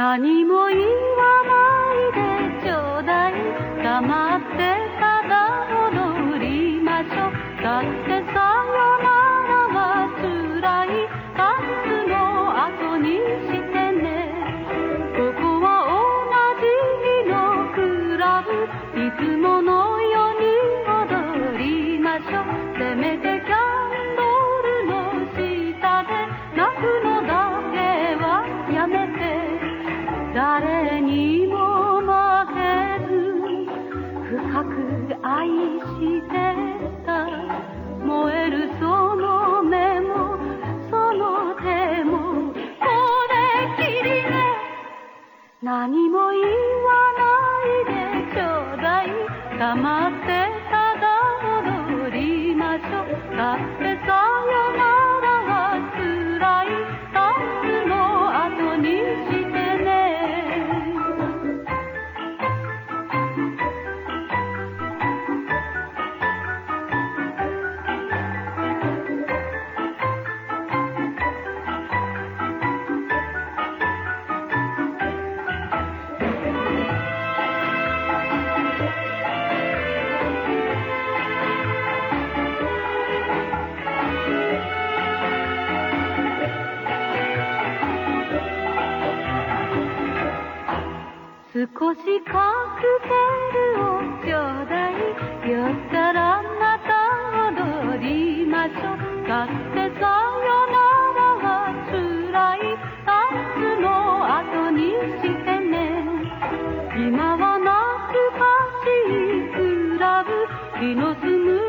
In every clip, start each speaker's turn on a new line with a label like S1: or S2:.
S1: 何も言わないでちょうだい。黙ってただ踊りましょう。だってさよならは辛いタスの後にしてね。ここはおなじみのクラブ。いつもの何も言わないでちょうだい。黙ってただ踊りましょう。だってさよなら少しカクテルをちょうだい酔ったらまた踊りましょう。だってさよならは辛いタスの後にしてね。今は懐かしいクラブ。気の済む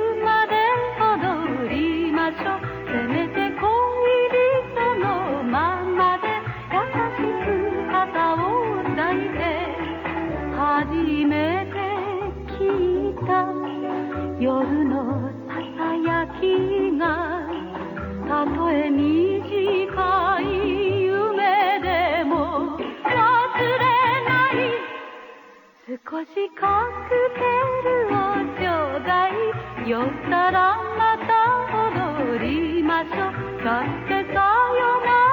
S1: 初めて聞いた。夜のささやきがたとえ短い夢でも忘れない。少しカクテルをちょうだい。酔ったらまた踊りましょう。だってさよなら。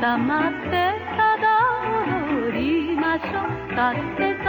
S1: 黙ってただ踊りましょう。だって